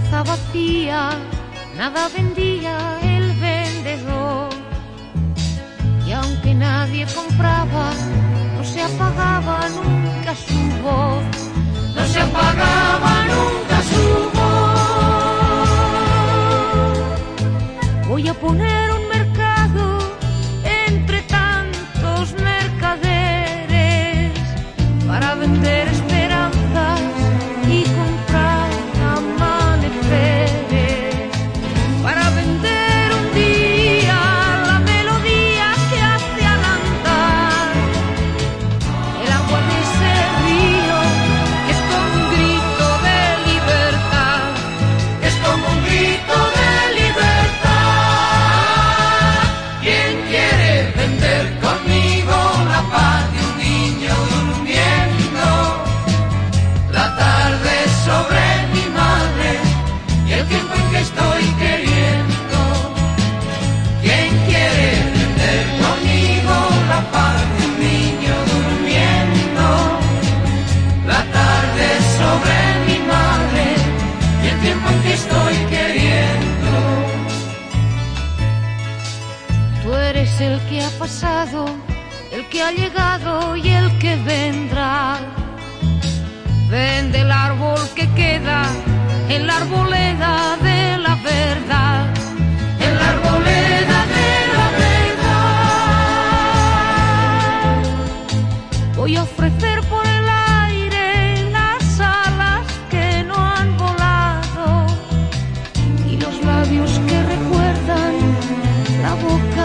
vacía, nada vendía el vendedor. Y aunque nadie compraba, no se apagaba nunca su voz, no se apagaba nunca su voz. Voy a poner tiempo que estoy queriendo. Tú eres el que ha pasado, el que ha llegado y el que vendrá. Vende el árbol que queda en la arboleda bukan